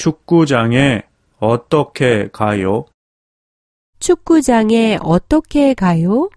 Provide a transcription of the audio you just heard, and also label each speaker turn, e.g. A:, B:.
A: 축구장에 어떻게 가요?
B: 축구장에 어떻게 가요?